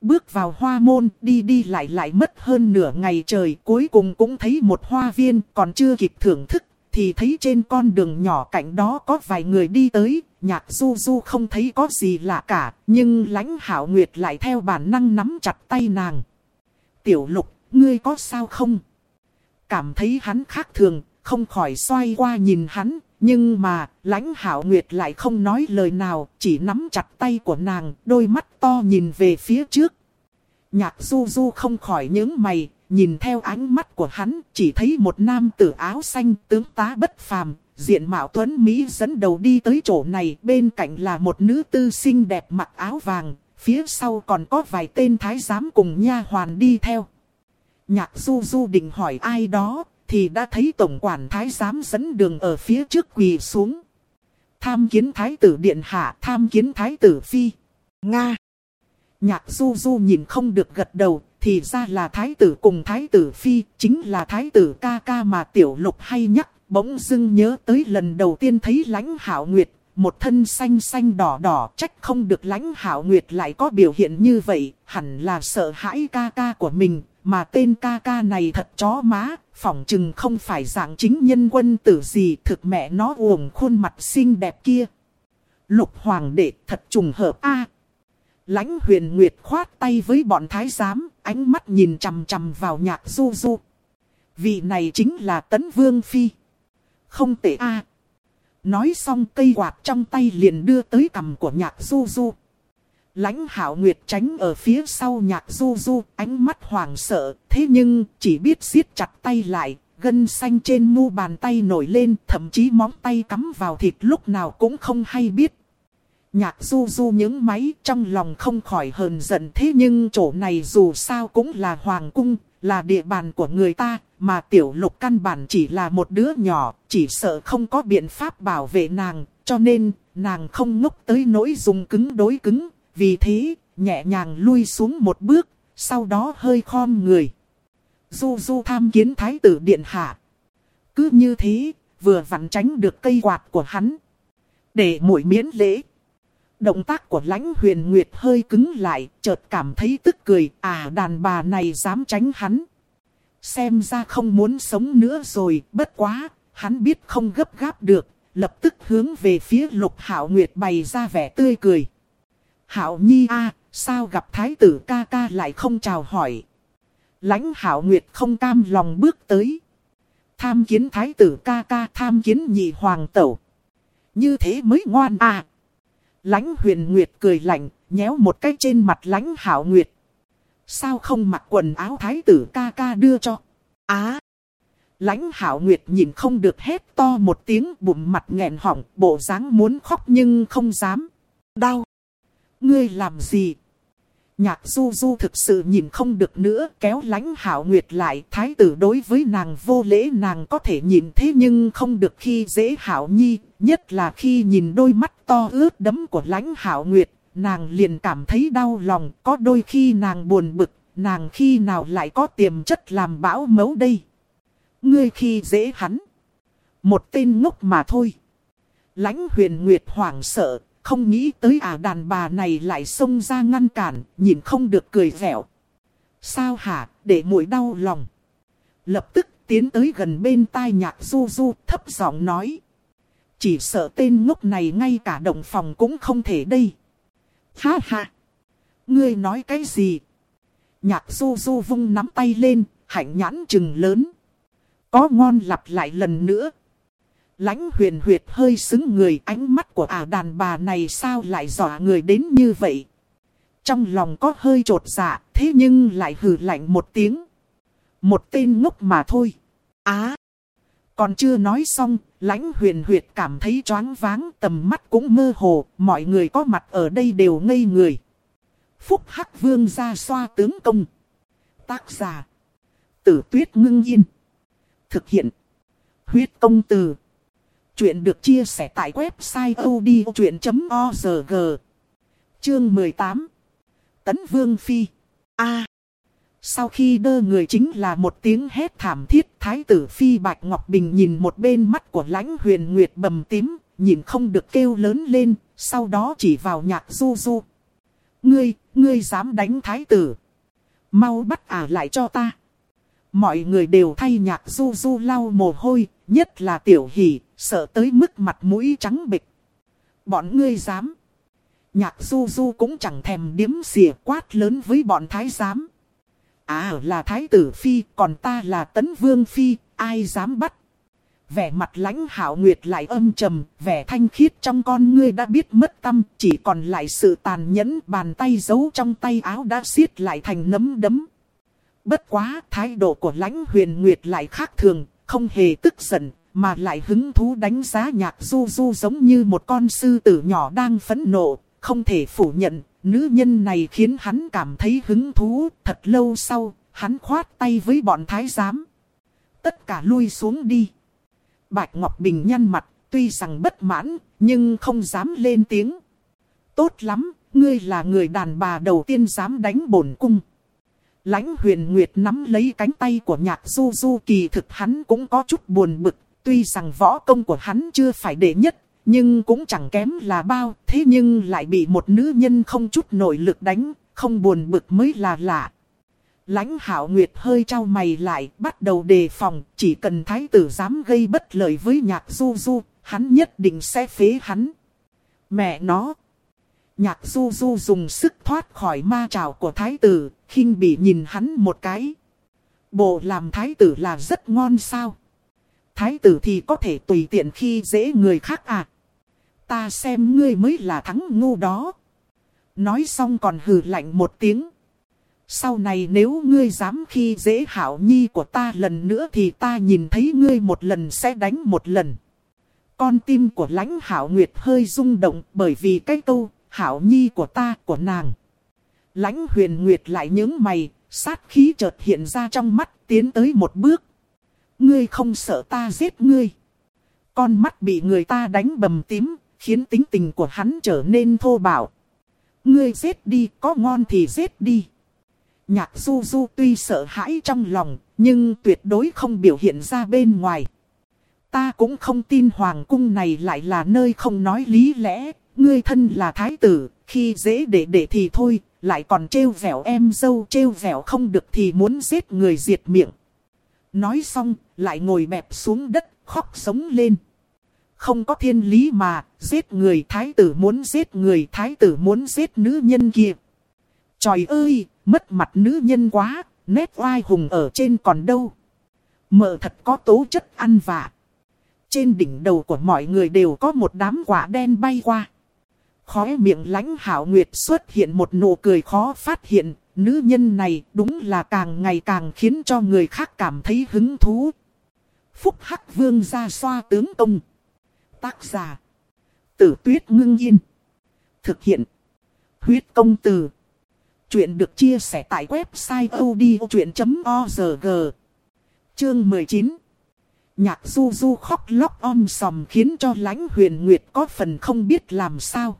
Bước vào hoa môn, đi đi lại lại mất hơn nửa ngày trời, cuối cùng cũng thấy một hoa viên, còn chưa kịp thưởng thức, thì thấy trên con đường nhỏ cạnh đó có vài người đi tới, nhạc du du không thấy có gì lạ cả, nhưng lãnh hảo nguyệt lại theo bản năng nắm chặt tay nàng. Tiểu lục, ngươi có sao không? Cảm thấy hắn khác thường, không khỏi xoay qua nhìn hắn, nhưng mà, lãnh hảo nguyệt lại không nói lời nào, chỉ nắm chặt tay của nàng, đôi mắt to nhìn về phía trước. Nhạc du du không khỏi những mày, nhìn theo ánh mắt của hắn, chỉ thấy một nam tử áo xanh tướng tá bất phàm, diện mạo tuấn Mỹ dẫn đầu đi tới chỗ này, bên cạnh là một nữ tư xinh đẹp mặc áo vàng, phía sau còn có vài tên thái giám cùng nha hoàn đi theo. Nhạc du du định hỏi ai đó, thì đã thấy tổng quản thái giám dẫn đường ở phía trước quỳ xuống. Tham kiến thái tử điện hạ, tham kiến thái tử phi. Nga. Nhạc du du nhìn không được gật đầu, thì ra là thái tử cùng thái tử phi, chính là thái tử ca ca mà tiểu lục hay nhắc. Bỗng dưng nhớ tới lần đầu tiên thấy lãnh hảo nguyệt, một thân xanh xanh đỏ đỏ trách không được lãnh hảo nguyệt lại có biểu hiện như vậy, hẳn là sợ hãi ca ca của mình, mà tên ca ca này thật chó má, phỏng chừng không phải dạng chính nhân quân tử gì thực mẹ nó uổng khuôn mặt xinh đẹp kia. Lục hoàng đệ thật trùng hợp a Lãnh huyền nguyệt khoát tay với bọn thái giám, ánh mắt nhìn chằm chằm vào nhạc du du. Vị này chính là tấn vương phi. Không tệ a Nói xong cây quạt trong tay liền đưa tới cầm của nhạc du du. Lãnh hảo nguyệt tránh ở phía sau nhạc du du, ánh mắt hoảng sợ, thế nhưng chỉ biết siết chặt tay lại, gân xanh trên mu bàn tay nổi lên, thậm chí móng tay cắm vào thịt lúc nào cũng không hay biết. Nhạc du du những máy trong lòng không khỏi hờn giận thế nhưng chỗ này dù sao cũng là hoàng cung, là địa bàn của người ta, mà tiểu lục căn bản chỉ là một đứa nhỏ, chỉ sợ không có biện pháp bảo vệ nàng, cho nên nàng không ngốc tới nỗi dùng cứng đối cứng, vì thế, nhẹ nhàng lui xuống một bước, sau đó hơi khom người. Du du tham kiến thái tử điện hạ. Cứ như thế, vừa vặn tránh được cây quạt của hắn. Để mũi miễn lễ. Động tác của lãnh huyền nguyệt hơi cứng lại, chợt cảm thấy tức cười, à đàn bà này dám tránh hắn. Xem ra không muốn sống nữa rồi, bất quá, hắn biết không gấp gáp được, lập tức hướng về phía lục hạo nguyệt bày ra vẻ tươi cười. Hạo nhi a sao gặp thái tử ca ca lại không chào hỏi. Lãnh hạo nguyệt không cam lòng bước tới. Tham kiến thái tử ca ca tham kiến nhị hoàng tẩu. Như thế mới ngoan à. Lãnh huyền nguyệt cười lạnh, nhéo một cái trên mặt lãnh hảo nguyệt. Sao không mặc quần áo thái tử ca ca đưa cho? Á! lãnh hảo nguyệt nhìn không được hét to một tiếng bụng mặt nghẹn họng, bộ dáng muốn khóc nhưng không dám. Đau! Ngươi làm gì? Nhạc du du thực sự nhìn không được nữa, kéo lãnh hảo nguyệt lại, thái tử đối với nàng vô lễ nàng có thể nhìn thế nhưng không được khi dễ hảo nhi, nhất là khi nhìn đôi mắt to ướt đấm của lãnh hảo nguyệt, nàng liền cảm thấy đau lòng, có đôi khi nàng buồn bực, nàng khi nào lại có tiềm chất làm bão mấu đây? Ngươi khi dễ hắn. Một tên ngốc mà thôi. Lãnh huyền nguyệt hoảng sợ không nghĩ tới à đàn bà này lại xông ra ngăn cản, nhìn không được cười vẻo. Sao hả, để mũi đau lòng. Lập tức tiến tới gần bên tai nhạc du du thấp giọng nói. Chỉ sợ tên ngốc này ngay cả động phòng cũng không thể đây. Ha ha! Ngươi nói cái gì? Nhạc du du vung nắm tay lên, hạnh nhãn chừng lớn. Có ngon lặp lại lần nữa. Lãnh huyền huyệt hơi xứng người ánh mắt của ả đàn bà này sao lại dọa người đến như vậy. Trong lòng có hơi trột dạ, thế nhưng lại hừ lạnh một tiếng. Một tên ngốc mà thôi. Á! còn chưa nói xong, lãnh huyền huyệt cảm thấy choáng váng tầm mắt cũng mơ hồ, mọi người có mặt ở đây đều ngây người. Phúc Hắc Vương ra xoa tướng công. Tác giả. Tử tuyết ngưng yên. Thực hiện. Huyết công từ. Chuyện được chia sẻ tại website odchuyện.org Chương 18 Tấn Vương Phi. A. Sau khi đơ người chính là một tiếng hét thảm thiết Thái tử Phi Bạch Ngọc Bình nhìn một bên mắt của lãnh huyền nguyệt bầm tím Nhìn không được kêu lớn lên Sau đó chỉ vào nhạc du du. Ngươi, ngươi dám đánh thái tử. Mau bắt ả lại cho ta. Mọi người đều thay nhạc du du lau mồ hôi Nhất là tiểu hỷ sợ tới mức mặt mũi trắng bịch. Bọn ngươi dám. Nhạc du du cũng chẳng thèm điếm xỉa quát lớn với bọn thái giám. À là thái tử phi, còn ta là tấn vương phi, ai dám bắt. Vẻ mặt lãnh hảo nguyệt lại âm trầm, vẻ thanh khiết trong con ngươi đã biết mất tâm, chỉ còn lại sự tàn nhẫn bàn tay giấu trong tay áo đã xiết lại thành nấm đấm. Bất quá, thái độ của lãnh huyền nguyệt lại khác thường, không hề tức giận, mà lại hứng thú đánh giá nhạc du du giống như một con sư tử nhỏ đang phẫn nộ, không thể phủ nhận, nữ nhân này khiến hắn cảm thấy hứng thú, thật lâu sau, hắn khoát tay với bọn thái giám. Tất cả lui xuống đi. Bạch Ngọc Bình nhăn mặt, tuy rằng bất mãn, nhưng không dám lên tiếng. Tốt lắm, ngươi là người đàn bà đầu tiên dám đánh bổn cung. Lãnh huyền nguyệt nắm lấy cánh tay của nhạc du du kỳ thực hắn cũng có chút buồn bực, Tuy rằng võ công của hắn chưa phải đệ nhất, nhưng cũng chẳng kém là bao, thế nhưng lại bị một nữ nhân không chút nội lực đánh, không buồn bực mới là lạ. Lãnh hảo nguyệt hơi trao mày lại, bắt đầu đề phòng, chỉ cần thái tử dám gây bất lợi với nhạc du du, hắn nhất định sẽ phế hắn. Mẹ nó! Nhạc du du dùng sức thoát khỏi ma trào của thái tử, khinh bị nhìn hắn một cái. Bộ làm thái tử là rất ngon sao? thái tử thì có thể tùy tiện khi dễ người khác à. Ta xem ngươi mới là thắng ngu đó. Nói xong còn hừ lạnh một tiếng. Sau này nếu ngươi dám khi dễ hảo nhi của ta lần nữa thì ta nhìn thấy ngươi một lần sẽ đánh một lần. Con tim của lãnh hảo nguyệt hơi rung động bởi vì cái câu hảo nhi của ta của nàng. Lãnh huyền nguyệt lại nhướng mày, sát khí chợt hiện ra trong mắt tiến tới một bước ngươi không sợ ta giết ngươi. Con mắt bị người ta đánh bầm tím, khiến tính tình của hắn trở nên thô bạo. Ngươi giết đi, có ngon thì giết đi. Nhạc du du tuy sợ hãi trong lòng, nhưng tuyệt đối không biểu hiện ra bên ngoài. Ta cũng không tin hoàng cung này lại là nơi không nói lý lẽ, ngươi thân là thái tử, khi dễ để để thì thôi, lại còn trêu vẻo em dâu trêu vẻo không được thì muốn giết người diệt miệng. Nói xong, lại ngồi bẹp xuống đất, khóc sống lên. Không có thiên lý mà, giết người thái tử muốn giết người thái tử muốn giết nữ nhân kia. Trời ơi, mất mặt nữ nhân quá, nét oai hùng ở trên còn đâu. Mợ thật có tố chất ăn vạ. Trên đỉnh đầu của mọi người đều có một đám quả đen bay qua. Khóe miệng lãnh hảo nguyệt xuất hiện một nụ cười khó phát hiện. Nữ nhân này đúng là càng ngày càng khiến cho người khác cảm thấy hứng thú. Phúc Hắc Vương ra xoa tướng công. Tác giả. Tử tuyết ngưng yên. Thực hiện. Huyết công từ. Chuyện được chia sẻ tại website odchuyện.org. Chương 19. Nhạc du du khóc lóc om sòm khiến cho lãnh huyền nguyệt có phần không biết làm sao.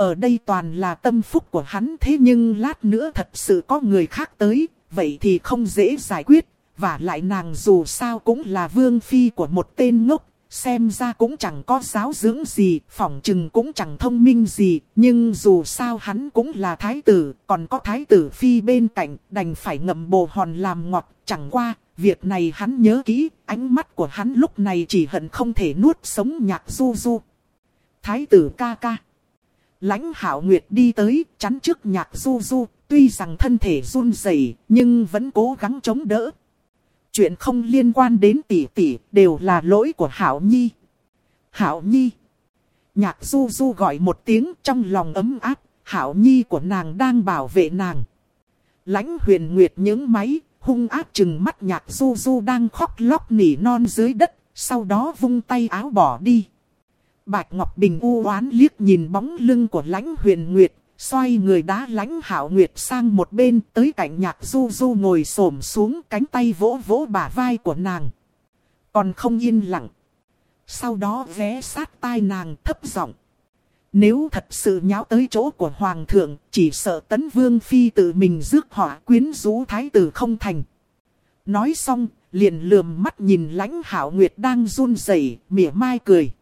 Ở đây toàn là tâm phúc của hắn thế nhưng lát nữa thật sự có người khác tới, vậy thì không dễ giải quyết. Và lại nàng dù sao cũng là vương phi của một tên ngốc, xem ra cũng chẳng có giáo dưỡng gì, phỏng chừng cũng chẳng thông minh gì, nhưng dù sao hắn cũng là thái tử, còn có thái tử phi bên cạnh, đành phải ngậm bồ hòn làm ngọt, chẳng qua, việc này hắn nhớ kỹ, ánh mắt của hắn lúc này chỉ hận không thể nuốt sống nhạc du du. Thái tử ca ca. Lãnh hảo nguyệt đi tới, chắn trước nhạc du du, tuy rằng thân thể run rẩy nhưng vẫn cố gắng chống đỡ. Chuyện không liên quan đến tỷ tỷ, đều là lỗi của Hảo Nhi. Hảo Nhi. Nhạc du du gọi một tiếng trong lòng ấm áp, Hảo Nhi của nàng đang bảo vệ nàng. Lãnh huyền nguyệt những máy, hung áp chừng mắt nhạc du du đang khóc lóc nỉ non dưới đất, sau đó vung tay áo bỏ đi. Bạch Ngọc Bình u oán liếc nhìn bóng lưng của lãnh huyền nguyệt, xoay người đá lãnh hảo nguyệt sang một bên tới cạnh nhạc du du ngồi xổm xuống cánh tay vỗ vỗ bả vai của nàng. Còn không yên lặng. Sau đó ghé sát tai nàng thấp giọng. Nếu thật sự nháo tới chỗ của Hoàng thượng, chỉ sợ tấn vương phi tự mình rước họa quyến rũ thái tử không thành. Nói xong, liền lườm mắt nhìn lãnh hảo nguyệt đang run rẩy mỉa mai cười.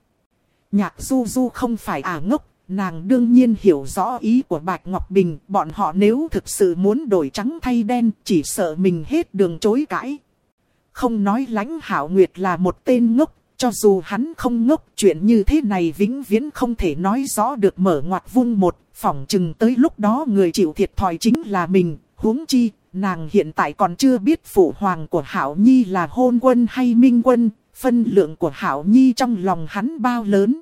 Nhạc du du không phải à ngốc, nàng đương nhiên hiểu rõ ý của Bạch Ngọc Bình. Bọn họ nếu thực sự muốn đổi trắng thay đen, chỉ sợ mình hết đường chối cãi. Không nói lãnh hảo nguyệt là một tên ngốc, cho dù hắn không ngốc, chuyện như thế này vĩnh viễn không thể nói rõ được mở ngoặt vung một, phỏng chừng tới lúc đó người chịu thiệt thòi chính là mình, huống chi, nàng hiện tại còn chưa biết phụ hoàng của Hảo Nhi là hôn quân hay minh quân, phân lượng của Hảo Nhi trong lòng hắn bao lớn.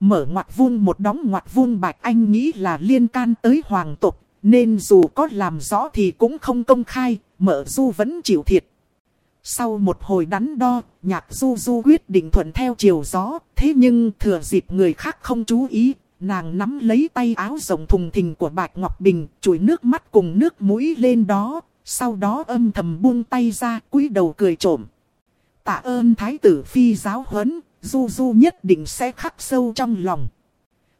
Mở ngoặt vuông một đóng ngoặt vuông bạch anh nghĩ là liên can tới hoàng tục, nên dù có làm rõ thì cũng không công khai, mở du vẫn chịu thiệt. Sau một hồi đắn đo, nhạc du du quyết định thuận theo chiều gió, thế nhưng thừa dịp người khác không chú ý, nàng nắm lấy tay áo rộng thùng thình của Bạch Ngọc Bình, chùi nước mắt cùng nước mũi lên đó, sau đó âm thầm buông tay ra, cúi đầu cười trộm. Tạ ơn Thái tử Phi giáo huấn, Du Du nhất định sẽ khắc sâu trong lòng.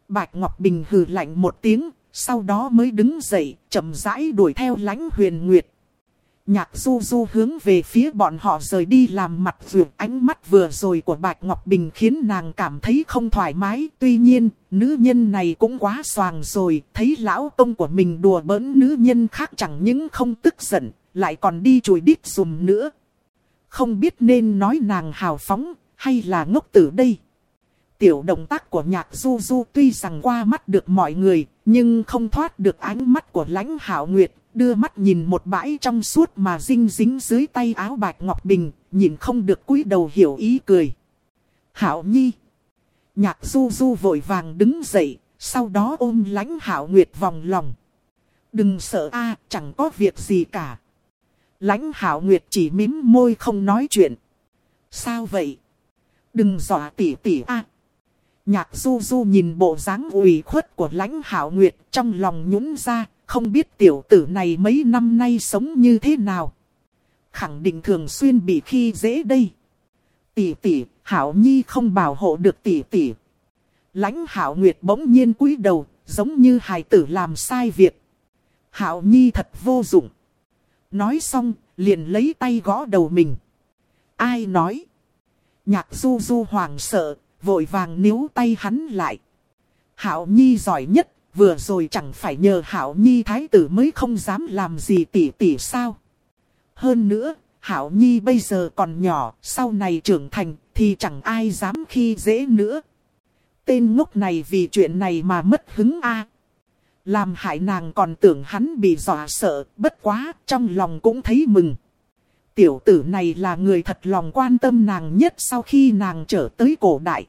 Bạch Ngọc Bình hừ lạnh một tiếng, sau đó mới đứng dậy, chậm rãi đuổi theo lãnh huyền nguyệt. Nhạc du du hướng về phía bọn họ rời đi làm mặt vượt ánh mắt vừa rồi của Bạch Ngọc Bình khiến nàng cảm thấy không thoải mái. Tuy nhiên, nữ nhân này cũng quá soàng rồi, thấy lão công của mình đùa bỡn nữ nhân khác chẳng những không tức giận, lại còn đi chùi đít dùm nữa. Không biết nên nói nàng hào phóng, hay là ngốc tử đây? Tiểu động tác của nhạc du du tuy rằng qua mắt được mọi người, nhưng không thoát được ánh mắt của lãnh hảo nguyệt, đưa mắt nhìn một bãi trong suốt mà dinh dính dưới tay áo bạch ngọc bình, nhìn không được cúi đầu hiểu ý cười. Hảo nhi. Nhạc du du vội vàng đứng dậy, sau đó ôm lãnh hảo nguyệt vòng lòng. Đừng sợ a chẳng có việc gì cả. Lãnh hảo nguyệt chỉ mím môi không nói chuyện. Sao vậy? Đừng dọa tỉ tỉ a. Nhạc du du nhìn bộ dáng ủy khuất của lãnh hảo nguyệt trong lòng nhún ra, không biết tiểu tử này mấy năm nay sống như thế nào. Khẳng định thường xuyên bị khi dễ đây. Tỷ tỷ, hảo nhi không bảo hộ được tỷ tỷ. Lãnh hảo nguyệt bỗng nhiên cúi đầu, giống như hài tử làm sai việc. Hảo nhi thật vô dụng. Nói xong, liền lấy tay gõ đầu mình. Ai nói? Nhạc du du hoàng sợ, vội vàng níu tay hắn lại. Hảo Nhi giỏi nhất, vừa rồi chẳng phải nhờ Hảo Nhi thái tử mới không dám làm gì tỉ tỉ sao. Hơn nữa, Hảo Nhi bây giờ còn nhỏ, sau này trưởng thành thì chẳng ai dám khi dễ nữa. Tên ngốc này vì chuyện này mà mất hứng a làm hại nàng còn tưởng hắn bị dọa sợ, bất quá, trong lòng cũng thấy mừng. Tiểu tử này là người thật lòng quan tâm nàng nhất sau khi nàng trở tới cổ đại.